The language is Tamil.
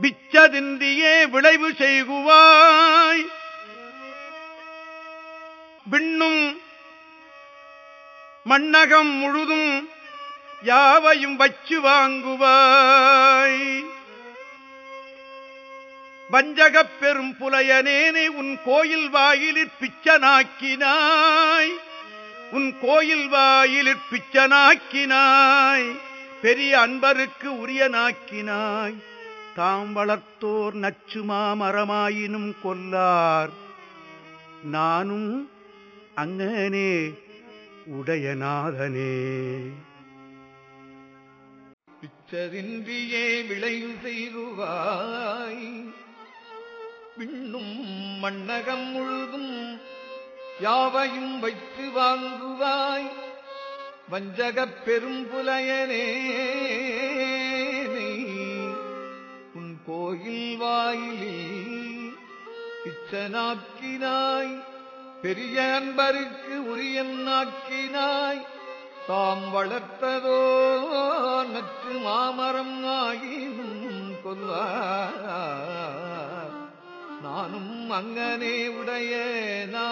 பிச்சதின்றியே விளைவு செய்குவாய். விண்ணும் மண்ணகம் முழுதும் யாவையும் வச்சு வாங்குவாய். வஞ்சகப் பெரும் புலையனேனே உன் கோயில் வாயிலிற் பிச்சனாக்கினாய். உன் கோயில் வாயிலிற் பிச்சனாக்கினாய். பெரிய அன்பருக்கு உரியனாக்கினாய். தாம் வளர்த்தோர் நச்சுமா மரமாயினும் கொல்லார். நானும் அங்கனே உடையநாதனே. பிச்சரின்றியே விளைவு செய்துவாய். பின்னும் மண்ணகம் முழுதும் யாவையும் வைத்து வாங்குவாய். வஞ்சகப் பெரும் வாயிலே இச்சனாக்கினாய் பெரிய அன்பருக்கு உரிய நாக்கினாய் தாம் வளர்த்ததோ நற்று மாமரம் ஆகினும் கொல்வார் நானும் அங்கனே உடைய நான்